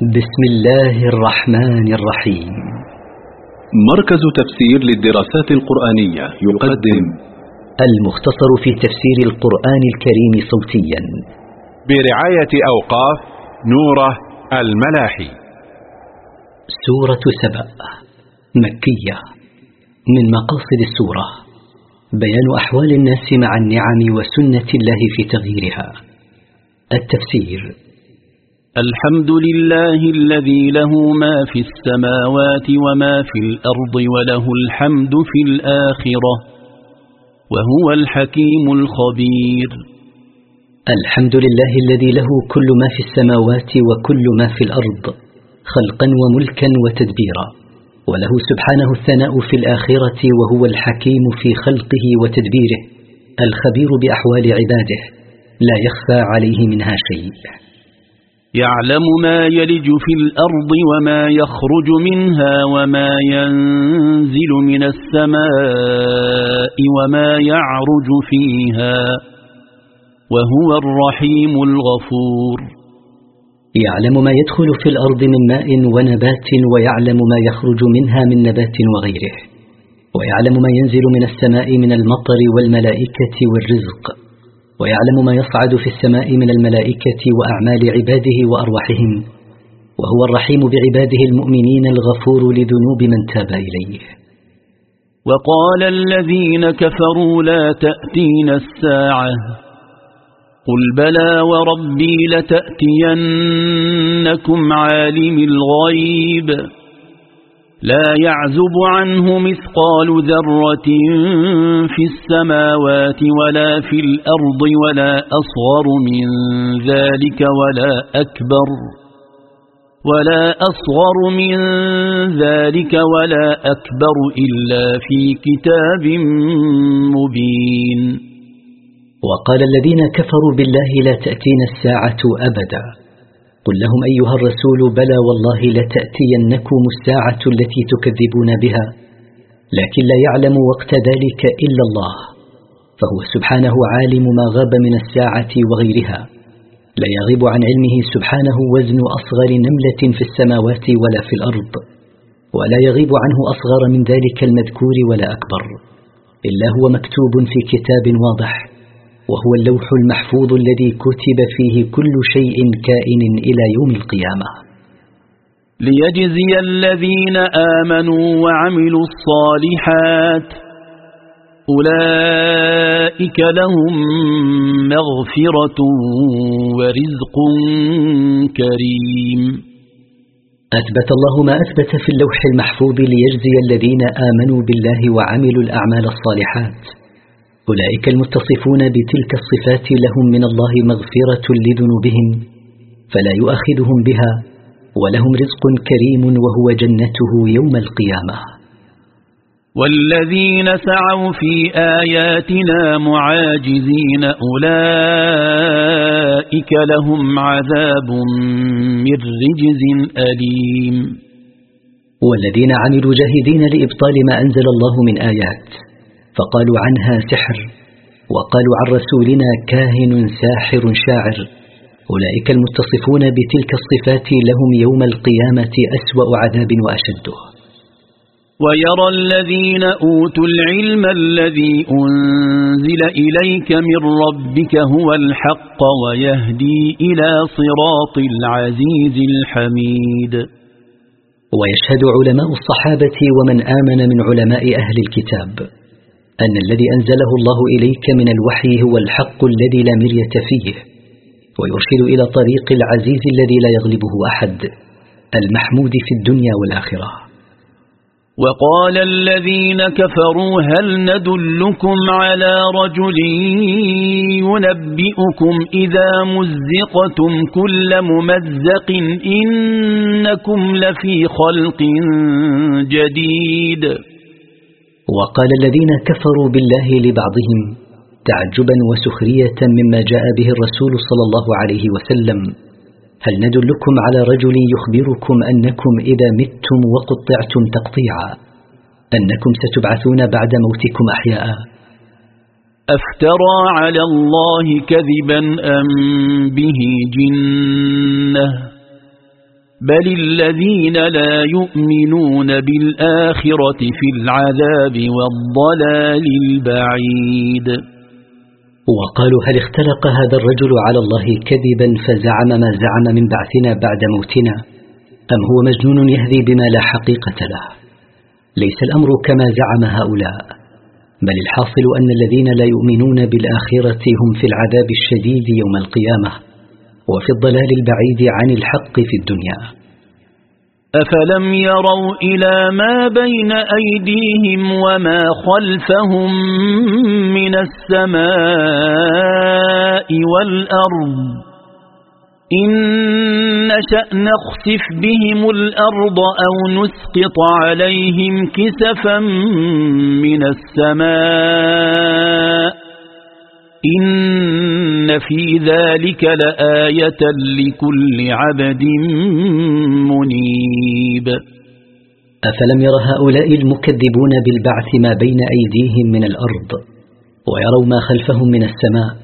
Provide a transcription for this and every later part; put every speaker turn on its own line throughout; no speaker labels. بسم الله الرحمن الرحيم مركز تفسير للدراسات القرآنية يقدم المختصر في تفسير القرآن الكريم صوتيا برعاية أوقاف نوره الملاحي سورة سبأ مكية من مقاصد السورة بيان أحوال الناس مع النعم وسنة الله في تغييرها التفسير
الحمد لله الذي له ما في السماوات وما في الأرض وله الحمد في الآخرة وهو الحكيم الخبير
الحمد لله الذي له كل ما في السماوات وكل ما في الأرض خلقا وملكا وتدبيرا وله سبحانه الثناء في الآخرة وهو الحكيم في خلقه وتدبيره الخبير بأحوال عباده لا يخفى عليه منها شيء
يعلم ما يلج في الأرض وما يخرج منها وما ينزل من السماء وما يعرج فيها وهو الرحيم الغفور
يعلم ما يدخل في الأرض من ماء ونبات ويعلم ما يخرج منها من نبات وغيره ويعلم ما ينزل من السماء من المطر والملائكة والرزق ويعلم ما يصعد في السماء من الملائكة وأعمال عباده وأرواحهم وهو الرحيم بعباده المؤمنين الغفور لذنوب من تاب إليه
وقال الذين كفروا لا تأتين الساعة قل بلى وربي لتأتينكم عالم الغيب لا يعزب عنه مثقال ذرة في السماوات ولا في الأرض ولا أصغر من ذلك ولا أكبر ولا أصغر من ذلك ولا أكبر إلا في كتاب
مبين وقال الذين كفروا بالله لا تأتينا الساعة أبداً قل لهم أيها الرسول بلى والله لتأتينكم الساعة التي تكذبون بها لكن لا يعلم وقت ذلك إلا الله فهو سبحانه عالم ما غاب من الساعة وغيرها لا يغيب عن علمه سبحانه وزن أصغر نملة في السماوات ولا في الأرض ولا يغيب عنه أصغر من ذلك المذكور ولا أكبر إلا هو مكتوب في كتاب واضح وهو اللوح المحفوظ الذي كتب فيه كل شيء كائن إلى يوم القيامة
ليجزي الذين آمنوا وعملوا الصالحات أولئك لهم مغفرة ورزق كريم أثبت الله ما أثبت في اللوح
المحفوظ ليجزي الذين آمنوا بالله وعملوا الأعمال الصالحات أولئك المتصفون بتلك الصفات لهم من الله مغفرة لذنوبهم فلا يؤاخذهم بها ولهم رزق كريم وهو جنته يوم القيامة
والذين سعوا في آياتنا معاجزين أولئك لهم عذاب من رجز أليم
والذين عملوا جاهدين لإبطال ما أنزل الله من آيات فقالوا عنها سحر وقالوا عن رسولنا كاهن ساحر شاعر أولئك المتصفون بتلك الصفات لهم يوم القيامة أسوأ عذاب وأشده
ويرى الذين أوتوا العلم الذي أنزل إليك من ربك هو الحق ويهدي إلى صراط العزيز الحميد
ويشهد علماء الصحابة ومن آمن من علماء أهل الكتاب أن الذي أنزله الله إليك من الوحي هو الحق الذي لا مرية فيه ويرشد إلى طريق العزيز الذي لا يغلبه أحد المحمود في الدنيا والآخرة
وقال الذين كفروا هل ندلكم على رجل ينبئكم إذا مزقتم كل ممزق إنكم لفي خلق جديد
وقال الذين كفروا بالله لبعضهم تعجبا وسخرية مما جاء به الرسول صلى الله عليه وسلم هل ندلكم على رجل يخبركم أنكم إذا متم وقطعتم تقطيعا أنكم ستبعثون بعد موتكم أحياء
أفترى على الله كذبا أم به جنه بل الذين لا يؤمنون بالآخرة في العذاب والضلال البعيد
وقالوا هل اختلق هذا الرجل على الله كذبا فزعم ما زعم من بعثنا بعد موتنا أم هو مجنون يهذي بما لا حقيقة له ليس الأمر كما زعم هؤلاء بل الحاصل أن الذين لا يؤمنون بالآخرة هم في العذاب الشديد يوم القيامة وفي الضلال البعيد عن الحق في الدنيا
أفلم يروا إلى ما بين أيديهم وما خلفهم من السماء والأرض إن نشأ نخسف بهم الأرض أو نسقط عليهم كسفا من السماء إن إن في ذلك لآية لكل عبد منيب
أفلم ير هؤلاء المكذبون بالبعث ما بين أيديهم من الأرض ويروا ما خلفهم من السماء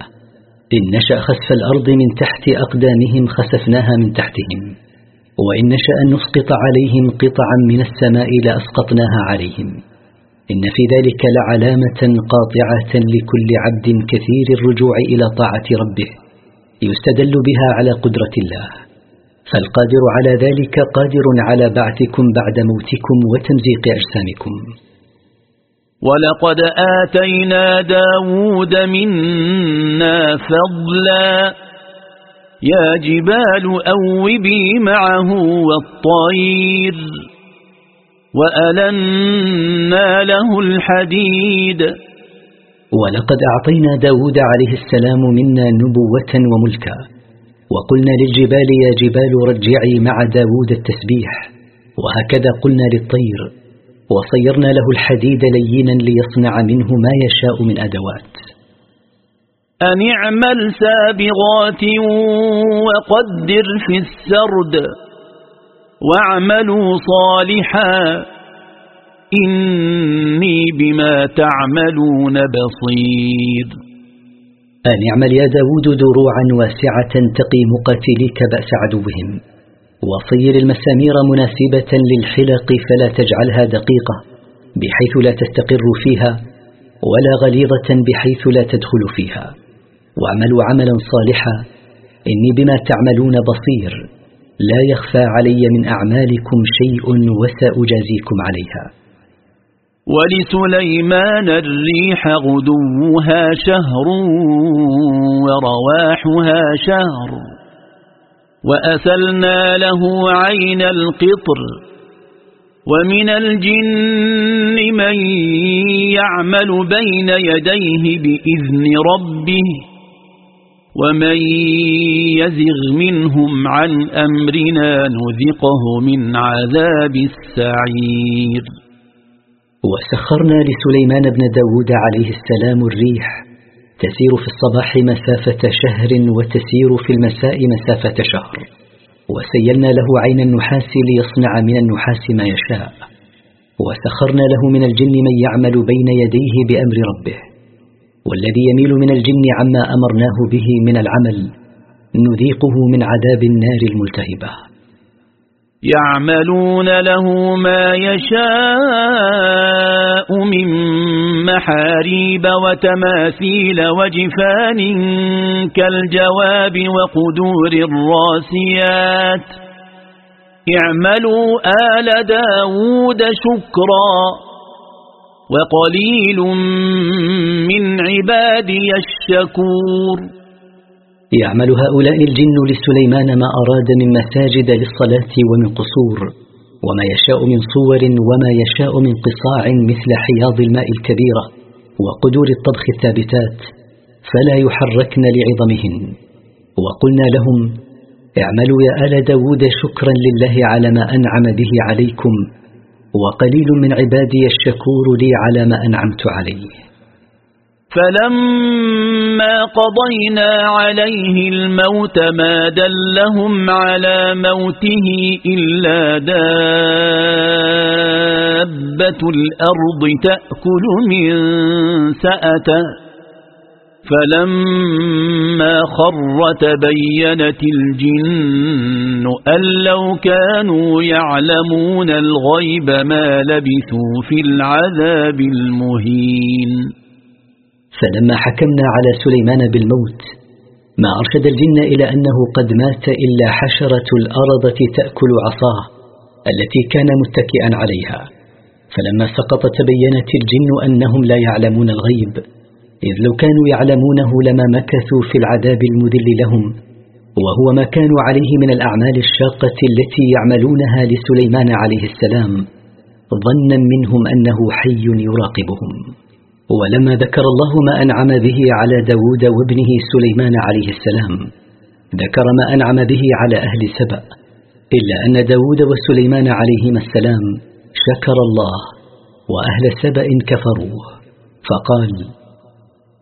إن نشأ خسف الأرض من تحت أقدامهم خسفناها من تحتهم وإن نشأ أن نسقط عليهم قطعا من السماء لأسقطناها عليهم إن في ذلك لعلامة قاطعة لكل عبد كثير الرجوع إلى طاعة ربه يستدل بها على قدرة الله فالقادر على ذلك قادر على بعثكم بعد موتكم وتمزيق أجسامكم
ولقد آتينا داود منا فضلا يا جبال أوبي معه والطير وألنا له الحديد
ولقد أعطينا داود عليه السلام منا نبوة وملكا وقلنا للجبال يا جبال رجعي مع داود التسبيح وهكذا قلنا للطير وصيرنا له الحديد لينا ليصنع منه ما يشاء من أدوات
أن اعمل سابغات وقدر في السرد واعملوا صالحا إني بما تعملون بصير
أن اعمل يا داود دروعا واسعة تقي مقاتليك بأس عدوهم وصير المسامير مناسبة للحلق فلا تجعلها دقيقة بحيث لا تستقر فيها ولا غليظة بحيث لا تدخل فيها واعملوا عملا صالحا إني بما تعملون بصير لا يخفى علي من أعمالكم شيء وسأجازيكم عليها
ولسليمان الريح غدوها شهر ورواحها شهر وأسلنا له عين القطر ومن الجن من يعمل بين يديه بإذن ربه ومن يزغ منهم عن أمرنا نذقه من عذاب السعير
وسخرنا لسليمان بن داود عليه السلام الريح تسير في الصباح مسافة شهر وتسير في المساء مسافة شهر وسيلنا له عين النحاس ليصنع من النحاس ما يشاء وسخرنا له من الجن من يعمل بين يديه بأمر ربه والذي يميل من الجن عما أمرناه به من العمل نذيقه من عذاب النار الملتهبة
يعملون له ما يشاء من محاريب وتماثيل وجفان كالجواب وقدور الراسيات اعملوا آل داود شكراً وقليل من عبادي الشكور
يعمل هؤلاء الجن لسليمان ما أراد من مساجد للصلاة ومن قصور وما يشاء من صور وما يشاء من قصاع مثل حياض الماء الكبيرة وقدور الطبخ الثابتات فلا يحركن لعظمهن وقلنا لهم اعملوا يا آل داود شكرا لله على ما أنعم به عليكم وقليل من عبادي الشكور لي على ما أنعمت عليه
فلما قضينا عليه الموت ما دلهم على موته إلا دابة الأرض تأكل من سأته فلما خر تبينت الجن أن لو كانوا يعلمون الغيب ما لبثوا في العذاب المهين
فلما حكمنا على سليمان بالموت ما أرشد الجن إلى أنه قد مات إلا حشرة الأرض تأكل عصاه التي كان متكئا عليها فلما سقط تبينت الجن أنهم لا يعلمون الغيب إذ لو كانوا يعلمونه لما مكثوا في العذاب المذل لهم وهو ما كانوا عليه من الأعمال الشاقة التي يعملونها لسليمان عليه السلام ظنا منهم أنه حي يراقبهم ولما ذكر الله ما أنعم به على داود وابنه سليمان عليه السلام ذكر ما أنعم به على أهل سبأ إلا أن داود وسليمان عليهما السلام شكر الله وأهل سبأ كفروه فقال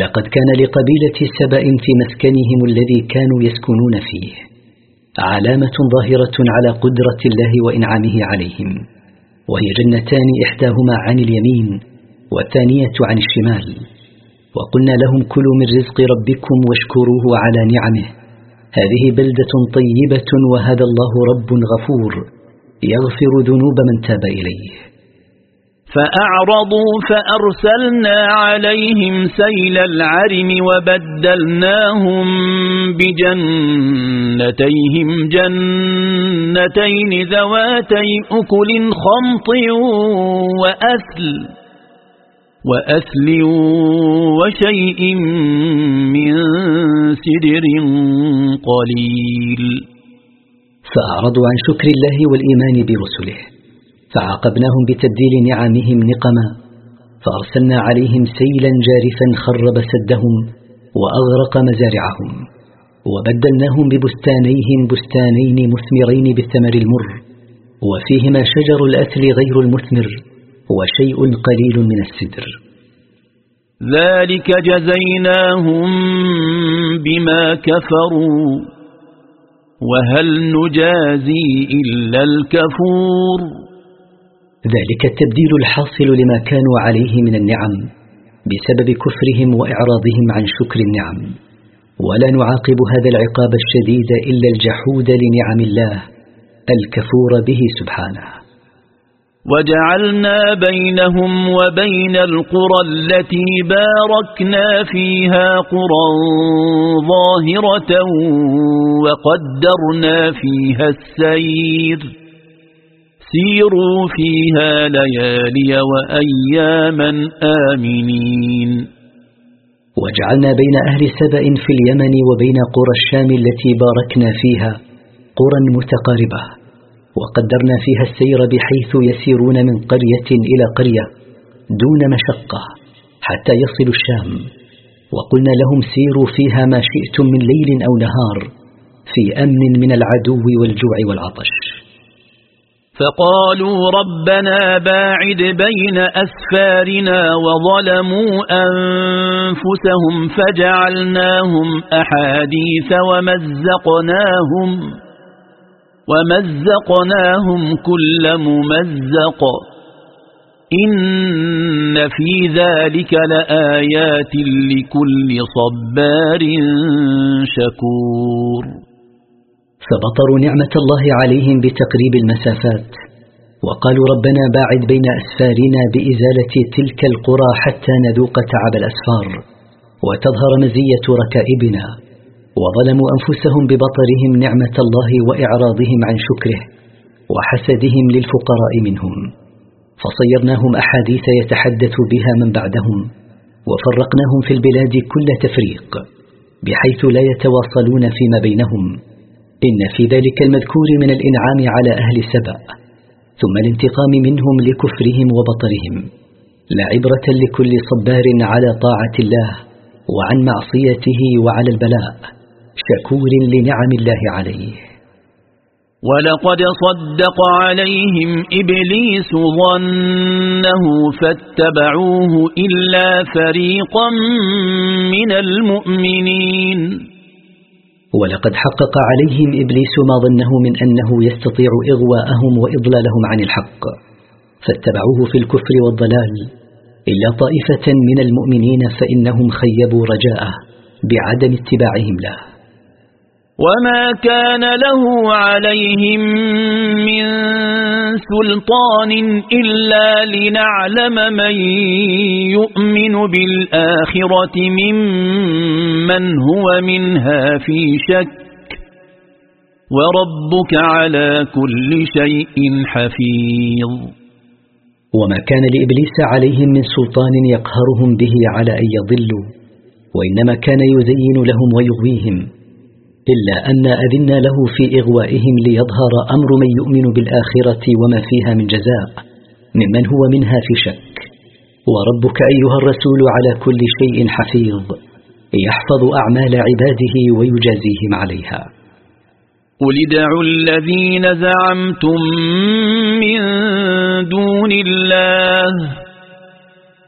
لقد كان لقبيلة سبأ في مسكنهم الذي كانوا يسكنون فيه علامة ظاهرة على قدرة الله وإنعامه عليهم وهي جنتان إحداهما عن اليمين والثانية عن الشمال وقلنا لهم كلوا من رزق ربكم واشكروه على نعمه هذه بلدة طيبة وهذا الله رب غفور يغفر ذنوب من تاب إليه
فأعرضوا فأرسلنا عليهم سيل العرم وبدلناهم بجنتيهم جنتين ذواتي أكل خمط وأثل وأثل وشيء من سدر قليل فأعرضوا عن شكر الله والإيمان برسله
فعاقبناهم بتبديل نعمهم نقما فأرسلنا عليهم سيلا جارفا خرب سدهم وأغرق مزارعهم وبدلناهم ببستانيهم بستانين مثمرين بالثمر المر وفيهما شجر الأثل غير المثمر وشيء قليل من السدر
ذلك جزيناهم بما كفروا وهل نجازي إلا الكفور
ذلك التبديل الحاصل لما كانوا عليه من النعم بسبب كفرهم وإعراضهم عن شكر النعم ولا نعاقب هذا العقاب الشديد إلا الجحود لنعم الله الكفور به سبحانه
وجعلنا بينهم وبين القرى التي باركنا فيها قرى ظاهرة وقدرنا فيها السير سيروا فيها ليالي وأياما آمنين
وجعلنا بين أهل سبأ في اليمن وبين قرى الشام التي باركنا فيها قرى متقاربة وقدرنا فيها السير بحيث يسيرون من قرية إلى قرية دون مشقة حتى يصلوا الشام وقلنا لهم سيروا فيها ما شئتم من ليل أو نهار في أمن من العدو والجوع والعطش
فقالوا ربنا باعد بين أسفارنا وظلموا أنفسهم فجعلناهم أحاديث ومزقناهم ومزقناهم كل ممزق إن في ذلك لآيات لكل صبار شكور
فبطروا نعمة الله عليهم بتقريب المسافات وقالوا ربنا باعد بين أسفارنا بإزالة تلك القرى حتى نذوق تعب الأسفار وتظهر مزية ركائبنا وظلموا أنفسهم ببطرهم نعمة الله وإعراضهم عن شكره وحسدهم للفقراء منهم فصيرناهم أحاديث يتحدث بها من بعدهم وفرقناهم في البلاد كل تفريق بحيث لا يتواصلون فيما بينهم إن في ذلك المذكور من الإنعام على أهل سبأ ثم الانتقام منهم لكفرهم وبطرهم لا عبرة لكل صبار على طاعة الله وعن معصيته وعلى البلاء شكور لنعم الله عليه
ولقد صدق عليهم إبليس ظنه فاتبعوه إلا فريقا من المؤمنين
ولقد حقق عليهم إبليس ما ظنه من أنه يستطيع إغواءهم وإضلالهم عن الحق فاتبعوه في الكفر والضلال إلا طائفة من المؤمنين فإنهم خيبوا رجاءه بعدم اتباعهم له
وما كان له عليهم من سلطان إلا لنعلم من يؤمن بالآخرة ممن هو منها في شك وربك على كل شيء حفيظ
وما كان لإبليس عليهم من سلطان يقهرهم به على أن يضلوا وإنما كان يزين لهم ويغويهم إلا أن أذنا له في إغوائهم ليظهر أمر من يؤمن بالآخرة وما فيها من جزاء ممن هو منها في شك وربك أيها الرسول على كل شيء حفيظ يحفظ أعمال عباده ويجازيهم
عليها قل ادعوا الذين زعمتم من دون الله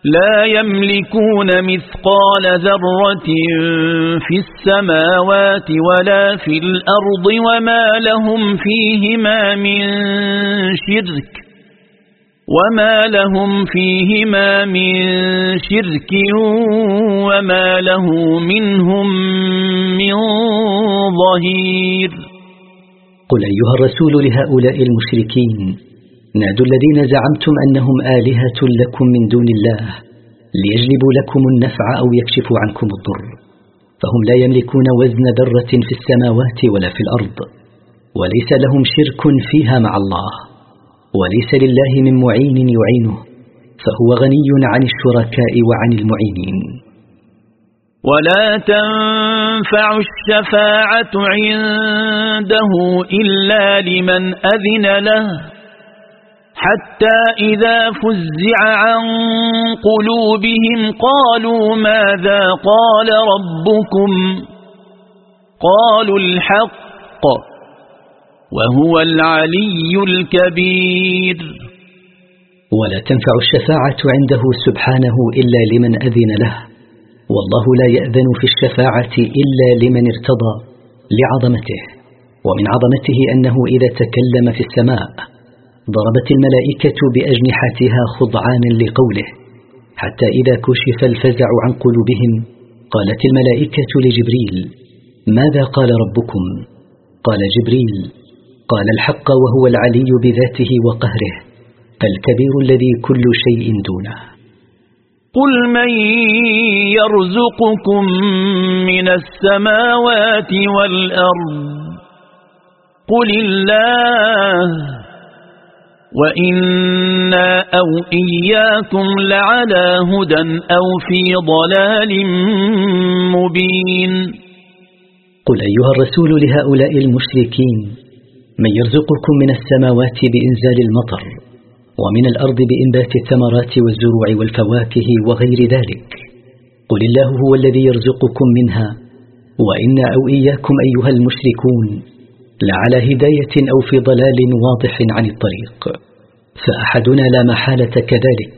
لا يملكون مثقال ذرة في السماوات ولا في الأرض وما لهم فيهما من شرك وما لهم فيهما من شرك وما له منهم من ظهير
قل أيها الرسول لهؤلاء المشركين نادوا الذين زعمتم أنهم آلهة لكم من دون الله ليجلبوا لكم النفع أو يكشفوا عنكم الضر فهم لا يملكون وزن ذرة في السماوات ولا في الأرض وليس لهم شرك فيها مع الله وليس لله من معين يعينه فهو غني عن الشركاء وعن
المعينين ولا تنفع الشفاعة عنده إلا لمن أذن له حتى إذا فزع عن قلوبهم قالوا ماذا قال ربكم قالوا الحق وهو العلي الكبير
ولا تنفع الشفاعة عنده سبحانه إلا لمن أذن له والله لا يأذن في الشفاعة إلا لمن ارتضى لعظمته ومن عظمته أنه إذا تكلم في السماء ضربت الملائكة بأجنحتها خضعانا لقوله حتى إذا كشف الفزع عن قلوبهم قالت الملائكة لجبريل ماذا قال ربكم؟ قال جبريل قال الحق وهو العلي بذاته وقهره الكبير الذي كل شيء دونه
قل من يرزقكم من السماوات والأرض قل الله وإنا أو إياكم لعلى هدى أو في ضلال مبين
قل أيها الرسول لهؤلاء المشركين من يرزقكم من السماوات بإنزال المطر ومن الأرض بإنبات الثمرات والزروع والفواكه وغير ذلك قل الله هو الذي يرزقكم منها وإنا أو إياكم أيها المشركون لا على هداية أو في ضلال واضح عن الطريق فأحدنا لا محالة كذلك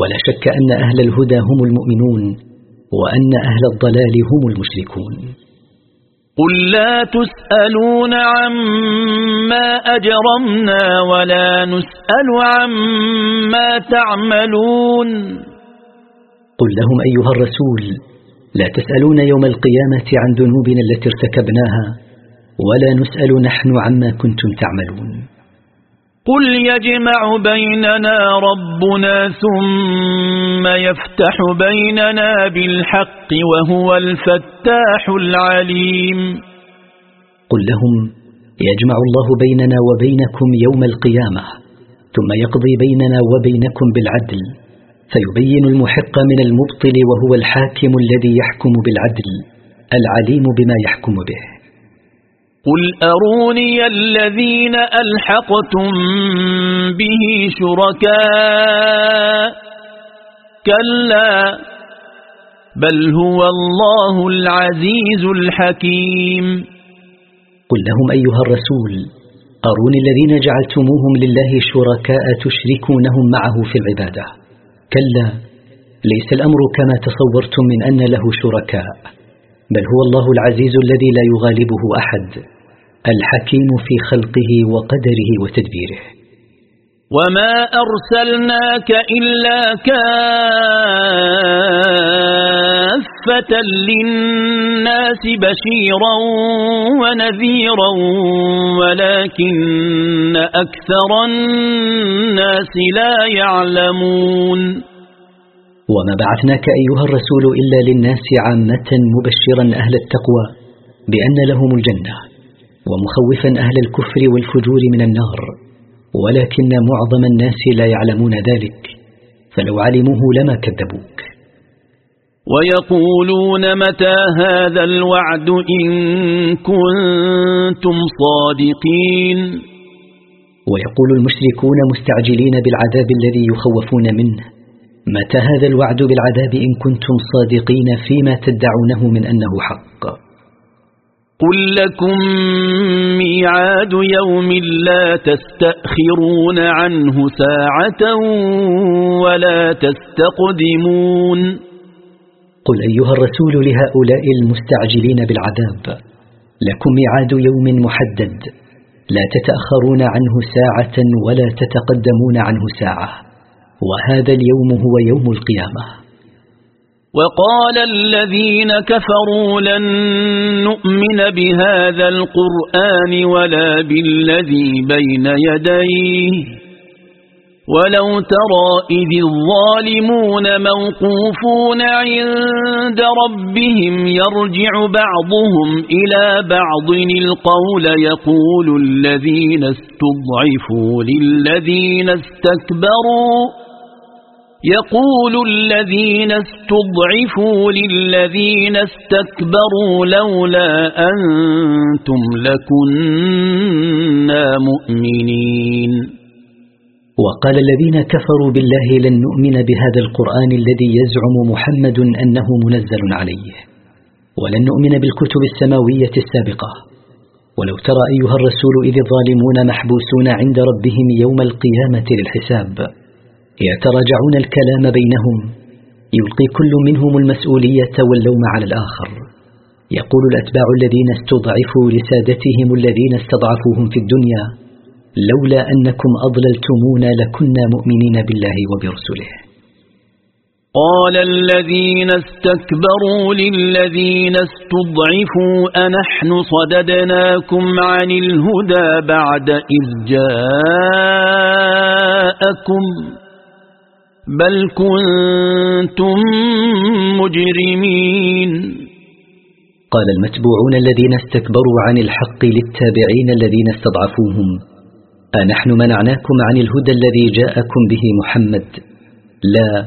ولا شك أن أهل الهدى هم المؤمنون وأن أهل الضلال هم المشركون
قل لا تسألون عما أجرمنا ولا نسأل عما تعملون
قل لهم أيها الرسول لا تسألون يوم القيامة عن ذنوبنا التي ارتكبناها ولا نسأل نحن عما كنتم تعملون
قل يجمع بيننا ربنا ثم يفتح بيننا بالحق وهو الفتاح العليم
قل لهم يجمع الله بيننا وبينكم يوم القيامة ثم يقضي بيننا وبينكم بالعدل فيبين المحق من المبطل وهو الحاكم الذي يحكم بالعدل العليم بما يحكم به
قل أروني الذين ألحقتم به شركاء كلا بل هو الله العزيز الحكيم
قل لهم أيها الرسول أروني الذين جعلتموهم لله شركاء تشركونهم معه في العبادة كلا ليس الأمر كما تصورتم من أن له شركاء بل هو الله العزيز الذي لا يغالبه أحد الحكيم في خلقه وقدره وتدبيره
وما أرسلناك إلا كافة للناس بشيرا ونذيرا ولكن أكثر الناس لا يعلمون
وما بعثناك أيها الرسول إلا للناس عامة مبشرا أهل التقوى بأن لهم الجنة ومخوفا أهل الكفر والفجور من النار ولكن معظم الناس لا يعلمون ذلك فلو علموه لما كذبوك
ويقولون متى هذا الوعد إن كنتم صادقين
ويقول المشركون مستعجلين بالعذاب الذي يخوفون منه متى هذا الوعد بالعذاب إن كنتم صادقين فيما تدعونه من أنه حق
قل لكم ميعاد يوم لا تستأخرون عنه ساعة ولا تستقدمون
قل أيها الرسول لهؤلاء المستعجلين بالعذاب لكم ميعاد يوم محدد لا تتأخرون عنه ساعة ولا تتقدمون عنه ساعة وهذا اليوم هو يوم القيامة
وقال الذين كفروا لن نؤمن بهذا القرآن ولا بالذي بين يديه ولو ترى إذ الظالمون موقوفون عند ربهم يرجع بعضهم إلى بعض القول يقول الذين استضعفوا للذين استكبروا يقول الذين استضعفوا للذين استكبروا لولا أنتم لكنا مؤمنين
وقال الذين كفروا بالله لن نؤمن بهذا القرآن الذي يزعم محمد أنه منزل عليه ولن نؤمن بالكتب السماوية السابقة ولو ترى أيها الرسول إذ الظالمون محبوسون عند ربهم يوم القيامة للحساب يتراجعون الكلام بينهم يلقي كل منهم المسؤولية واللوم على الآخر يقول الأتباع الذين استضعفوا لسادتهم الذين استضعفوهم في الدنيا لولا أنكم أضللتمونا لكنا مؤمنين بالله وبرسله
قال الذين استكبروا للذين استضعفوا أنحن صددناكم عن الهدى بعد إذ جاءكم بل كنتم مجرمين
قال المتبوعون الذين استكبروا عن الحق للتابعين الذين استضعفوهم أنحن منعناكم عن الهدى الذي جاءكم به محمد لا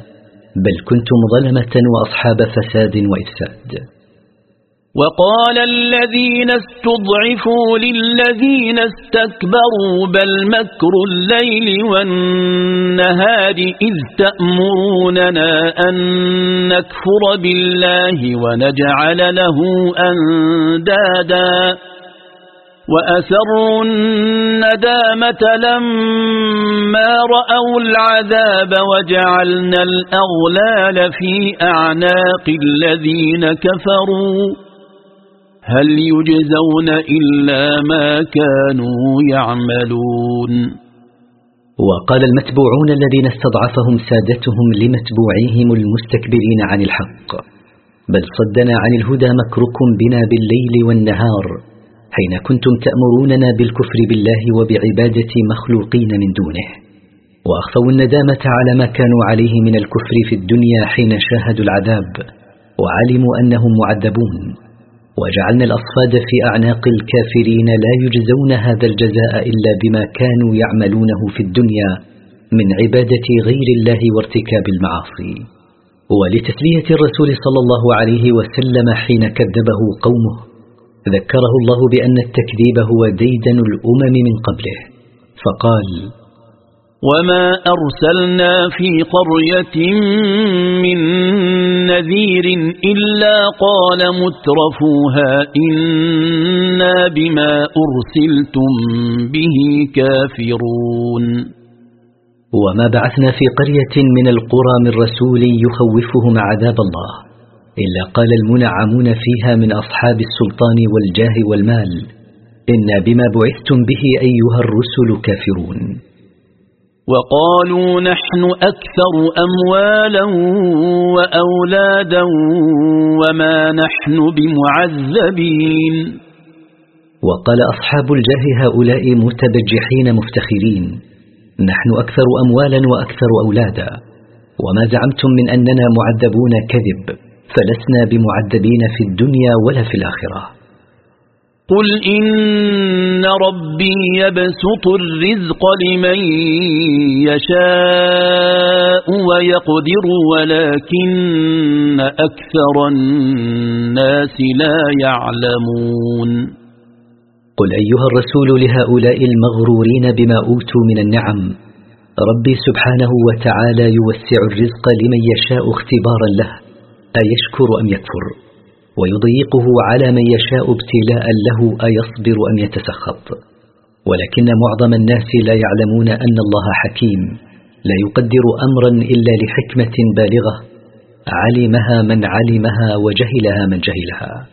بل كنتم ظلمة وأصحاب فساد وإفساد
وقال الذين استضعفوا للذين استكبروا بل مكر الليل والنهار إذ تأمروننا أن نكفر بالله ونجعل له أندادا وأسروا الندامة لما رأوا العذاب وجعلنا الأغلال في أعناق الذين كفروا هل يجزون إلا ما كانوا يعملون
وقال المتبوعون الذين استضعفهم سادتهم لمتبوعيهم المستكبرين عن الحق بل صدنا عن الهدى مكركم بنا بالليل والنهار حين كنتم تأمروننا بالكفر بالله وبعبادة مخلوقين من دونه وأخفوا الندامة على ما كانوا عليه من الكفر في الدنيا حين شاهدوا العذاب وعلموا أنهم معذبون وجعلنا الأصفاد في أعناق الكافرين لا يجزون هذا الجزاء إلا بما كانوا يعملونه في الدنيا من عبادة غير الله وارتكاب المعاصي ولتسلية الرسول صلى الله عليه وسلم حين كذبه قومه ذكره الله بأن التكذيب هو ديدن الأمم من قبله فقال
وما أرسلنا في قرية من نذير إلا قال مترفوها إنا بما أرسلتم به كافرون
وما بعثنا في قرية من القرى من رسول يخوفهم عذاب الله إلا قال المنعمون فيها من أصحاب السلطان والجاه والمال إنا بما بعثتم به أيها الرسل كافرون
وقالوا نحن أكثر أموالا وأولادا وما نحن بمعذبين
وقال أصحاب الجاه هؤلاء متبجحين مفتخرين نحن أكثر أموالا وأكثر أولادا وما زعمتم من أننا معذبون كذب فلسنا بمعذبين في الدنيا ولا في الآخرة
قل إن ربي يبسط الرزق لمن يشاء ويقدر ولكن أكثر الناس لا يعلمون
قل أيها الرسول لهؤلاء المغرورين بما أوتوا من النعم ربي سبحانه وتعالى يوسع الرزق لمن يشاء اختبارا له أيشكر أم يكفر؟ ويضيقه على من يشاء ابتلاء له أيصبر أم يتسخط ولكن معظم الناس لا يعلمون أن الله حكيم لا يقدر أمرا إلا لحكمة بالغة علمها من علمها وجهلها من جهلها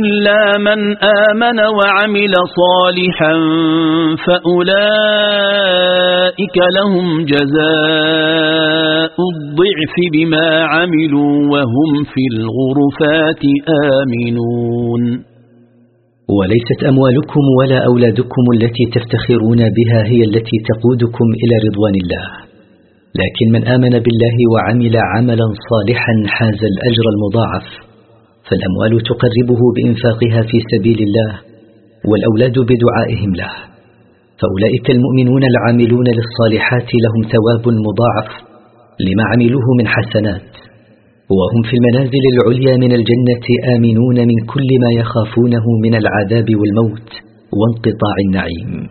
إلا من آمن وعمل صالحا فأولئك لهم جزاء الضعف بما عملوا وهم في الغرفات آمنون
وليست أموالكم ولا أولادكم التي تفتخرون بها هي التي تقودكم إلى رضوان الله لكن من آمن بالله وعمل عملا صالحا حاز الأجر المضاعف فالأموال تقربه بإنفاقها في سبيل الله والأولاد بدعائهم له فأولئك المؤمنون العاملون للصالحات لهم ثواب مضاعف لما عملوه من حسنات وهم في المنازل العليا من الجنة آمنون من كل ما يخافونه من العذاب والموت وانقطاع النعيم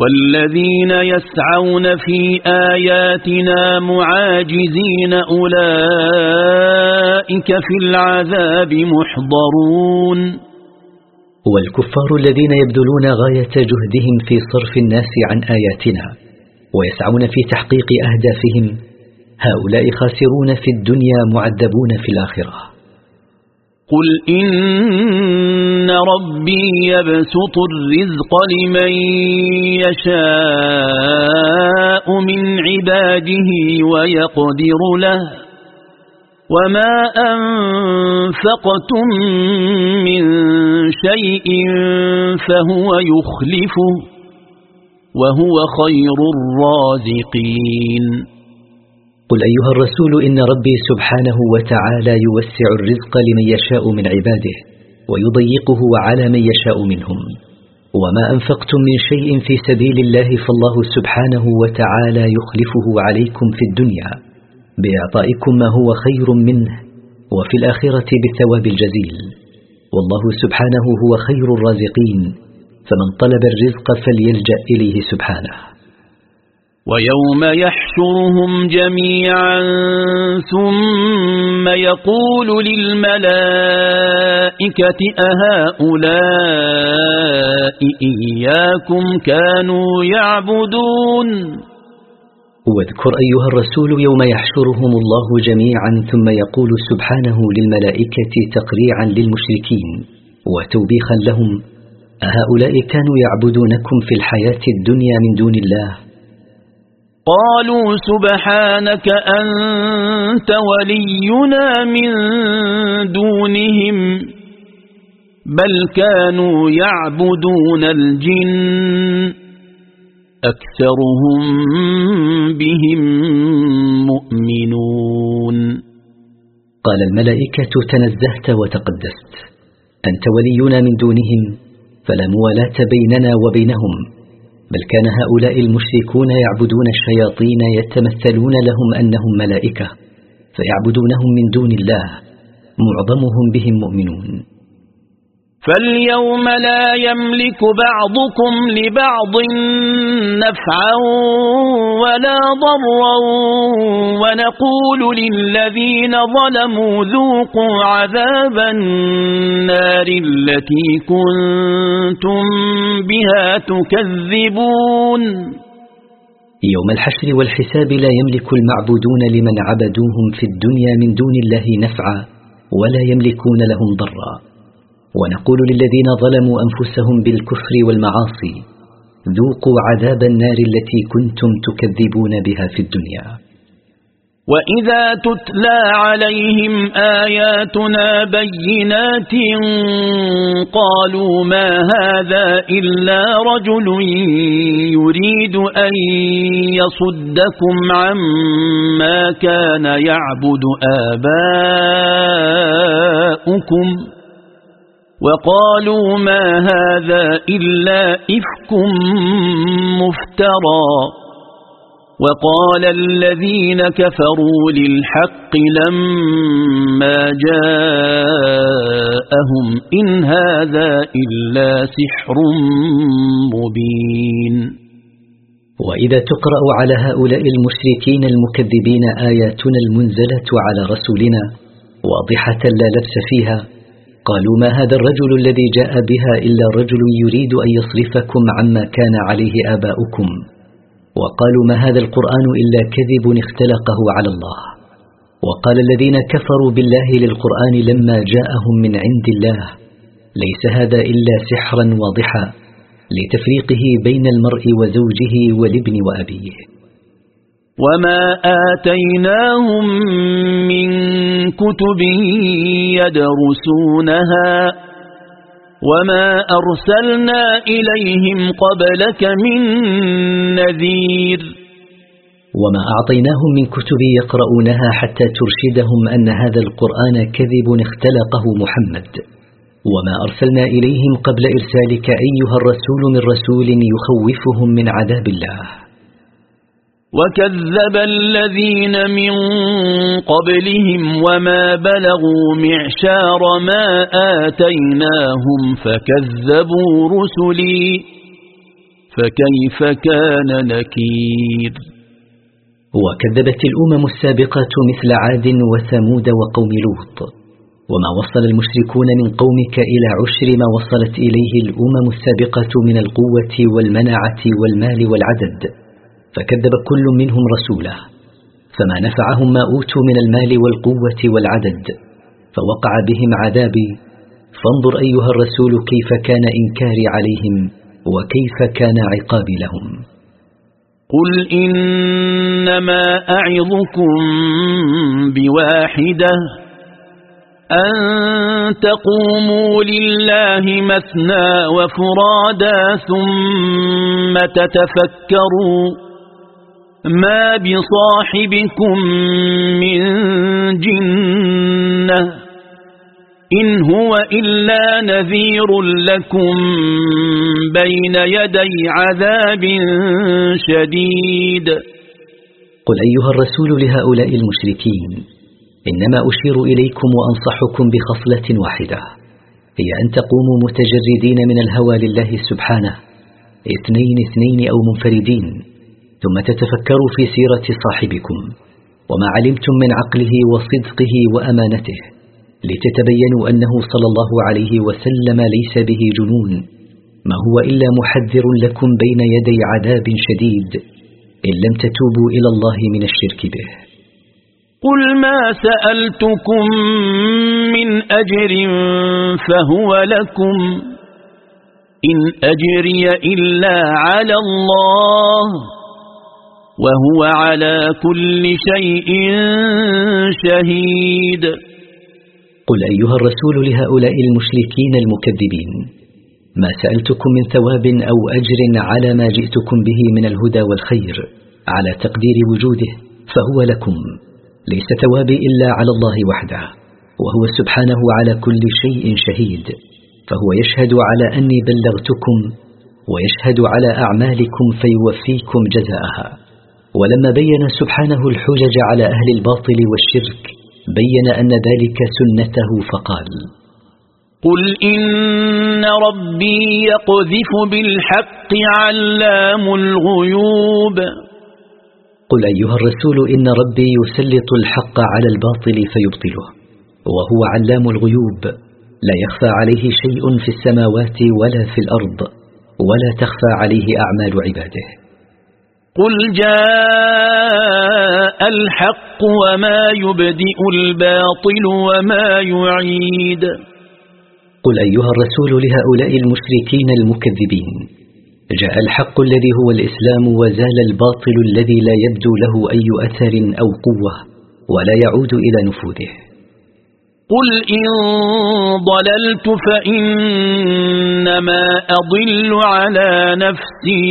والذين يسعون في آياتنا معاجزين أولئك أولئك في العذاب محضرون
والكفار الذين يبذلون غاية جهدهم في صرف الناس عن آياتنا ويسعون في تحقيق أهدافهم هؤلاء خاسرون في الدنيا معذبون في الآخرة
قل إن ربي يبسط الرزق لمن يشاء من عباده ويقدر له وما أنفقتم من شيء فهو يخلفه وهو خير الرازقين
قل أيها الرسول إن ربي سبحانه وتعالى يوسع الرزق لمن يشاء من عباده ويضيقه على من يشاء منهم وما أنفقتم من شيء في سبيل الله فالله سبحانه وتعالى يخلفه عليكم في الدنيا بإعطائكم ما هو خير منه وفي الآخرة بالثواب الجزيل والله سبحانه هو خير الرازقين فمن طلب الرزق فليلجأ إليه سبحانه
ويوم يحشرهم جميعا ثم يقول للملائكة أهؤلاء إياكم كانوا يعبدون
واذكر أيها الرسول يوم يحشرهم الله جميعا ثم يقول سبحانه للملائكة تقريعا للمشركين وتوبيخا لهم أهؤلاء كانوا يعبدونكم في الحياة الدنيا من دون الله
قالوا سبحانك أنت ولينا من دونهم بل كانوا يعبدون الجن أكثرهم بهم مؤمنون
قال الملائكة تنزهت وتقدست أنت ولينا من دونهم فلا موالاة بيننا وبينهم بل كان هؤلاء المشركون يعبدون الشياطين يتمثلون لهم أنهم ملائكة فيعبدونهم من دون الله معظمهم بهم مؤمنون
فاليوم لا يملك بعضكم لبعض نفعا ولا ضرا ونقول للذين ظلموا ذوقوا عذاب النار التي كنتم بها تكذبون
يوم الحشر والحساب لا يملك المعبودون لمن عبدوهم في الدنيا من دون الله نفعا ولا يملكون لهم ضرا ونقول للذين ظلموا أنفسهم بالكفر والمعاصي ذوقوا عذاب النار التي كنتم تكذبون بها في الدنيا
وإذا تتلى عليهم آياتنا بينات قالوا ما هذا إلا رجل يريد أن يصدكم عما كان يعبد آباؤكم وقالوا ما هذا إلا إفك مفترى وقال الذين كفروا للحق لما جاءهم إن هذا إلا سحر مبين وإذا تقرأ
على هؤلاء المشركين المكذبين آياتنا المنزلة على رسولنا واضحة لا لبس فيها قالوا ما هذا الرجل الذي جاء بها إلا رجل يريد أن يصرفكم عما كان عليه آباؤكم وقالوا ما هذا القرآن إلا كذب اختلقه على الله وقال الذين كفروا بالله للقرآن لما جاءهم من عند الله ليس هذا إلا سحرا واضحا لتفريقه بين المرء وزوجه والابن وأبيه
وما آتيناهم من كتب يدرسونها وما أرسلنا إليهم قبلك من نذير
وما أعطيناهم من كتب يقرؤونها حتى ترشدهم أن هذا القرآن كذب اختلقه محمد وما أرسلنا إليهم قبل إرسالك أيها الرسول من رسول يخوفهم من عذاب الله
وكذب الذين من قبلهم وما بلغوا معشار ما آتيناهم فكذبوا رسلي فكيف كان نكير
وكذبت الأمم السابقة مثل عاد وثمود وقوم لوط وما وصل المشركون من قومك إلى عشر ما وصلت إليه الأمم السابقة من القوة والمنعة والمال والعدد فكذب كل منهم رسوله فما نفعهم ما أوتوا من المال والقوة والعدد فوقع بهم عذابي فانظر أيها الرسول كيف كان إنكاري عليهم وكيف كان عقابي لهم
قل إنما أعظكم بواحدة أن تقوموا لله مثنى وفرادا ثم تتفكروا ما بصاحبكم من جنة إن هو إلا نذير لكم بين يدي عذاب شديد
قل أيها الرسول لهؤلاء المشركين إنما أشير إليكم وأنصحكم بخصلة واحدة هي أن تقوموا متجردين من الهوى لله سبحانه اثنين اثنين أو منفردين ثم تتفكروا في سيرة صاحبكم وما علمتم من عقله وصدقه وأمانته لتتبينوا أنه صلى الله عليه وسلم ليس به جنون ما هو إلا محذر لكم بين يدي عذاب شديد إن لم تتوبوا إلى الله من الشرك به
قل ما سألتكم من أجر فهو لكم إن أجري إلا على الله وهو على كل شيء شهيد
قل أيها الرسول لهؤلاء المشركين المكذبين ما سألتكم من ثواب أو أجر على ما جئتكم به من الهدى والخير على تقدير وجوده فهو لكم ليس ثوابي إلا على الله وحده وهو سبحانه على كل شيء شهيد فهو يشهد على أني بلغتكم ويشهد على أعمالكم فيوفيكم جزاءها ولما بين سبحانه الحجج على أهل الباطل والشرك بين أن ذلك سنته فقال
قل إن ربي يقذف بالحق علام الغيوب
قل أيها الرسول إن ربي يسلط الحق على الباطل فيبطله وهو علام الغيوب لا يخفى عليه شيء في السماوات ولا في الأرض ولا تخفى عليه أعمال عباده
قل جاء الحق وما يبدئ الباطل وما يعيد
قل أيها الرسول لهؤلاء المشركين المكذبين جاء الحق الذي هو الإسلام وزال الباطل الذي لا يبدو له أي أثر أو قوة ولا يعود إلى نفوذه
قل إن ضللت فإنما أضل على نفسي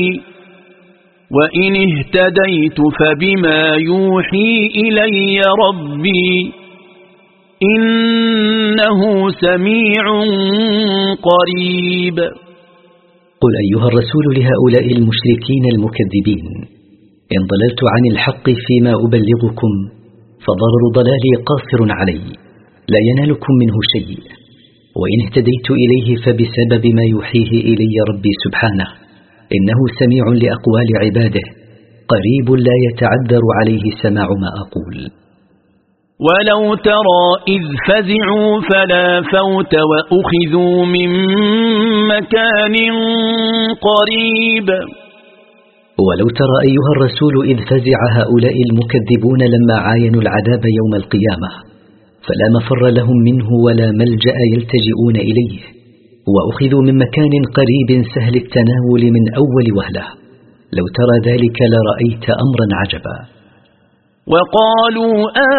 وإن اهتديت فبما يوحي إلي ربي إنه سميع قريب
قل أيها الرسول لهؤلاء المشركين المكذبين إن ضللت عن الحق فيما أبلغكم فضرر ضلالي قاصر علي لا ينالكم منه شيء وإن اهتديت إليه فبسبب ما يوحيه إلي ربي سبحانه إنه سميع لأقوال عباده قريب لا يتعذر عليه سماع ما أقول
ولو ترى إذ فزعوا فلا فوت وأخذوا من مكان قريب
ولو ترى أيها الرسول إذ فزع هؤلاء المكذبون لما عاينوا العذاب يوم القيامة فلا مفر لهم منه ولا ملجأ يلتجئون إليه وأخذوا من مكان قريب سهل التناول من أول وهلة لو ترى ذلك لرأيت أمرا عجبا
وقالوا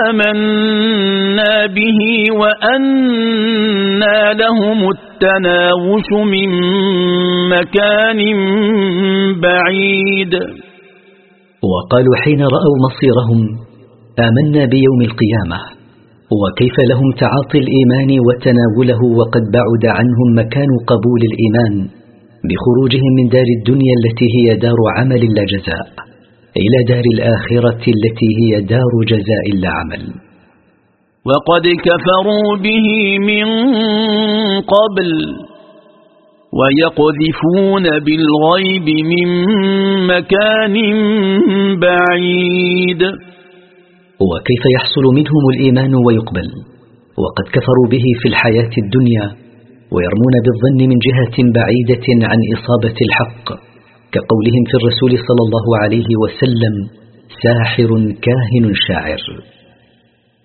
آمنا به وأنا لهم التناوش من مكان بعيد
وقالوا حين رأوا مصيرهم آمنا بيوم القيامة وكيف لهم تعاطي الإيمان وتناوله وقد بعد عنهم مكان قبول الإيمان بخروجهم من دار الدنيا التي هي دار عمل لا جزاء إلى دار الآخرة التي هي دار جزاء لا عمل
وقد كفروا به من قبل ويقذفون بالغيب من مكان بعيد
وكيف يحصل منهم الإيمان ويقبل وقد كفروا به في الحياة الدنيا ويرمون بالظن من جهة بعيدة عن إصابة الحق كقولهم في الرسول صلى الله عليه وسلم ساحر كاهن شاعر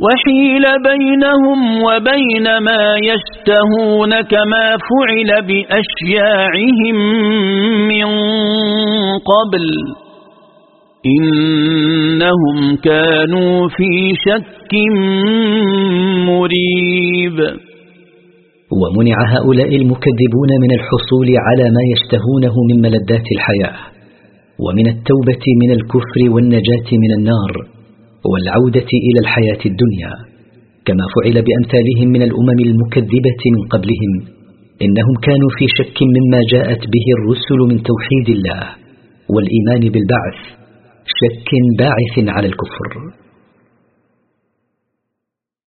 وحيل بينهم وبين ما يشتهون كما فعل بأشياعهم من قبل إنهم كانوا في شك مريب
ومنع هؤلاء المكذبون من الحصول على ما يشتهونه من ملذات الحياة ومن التوبة من الكفر والنجاة من النار والعودة إلى الحياة الدنيا كما فعل بأمثالهم من الأمم المكذبة من قبلهم إنهم كانوا في شك مما جاءت به الرسل من توحيد الله والإيمان بالبعث شك باعث على الكفر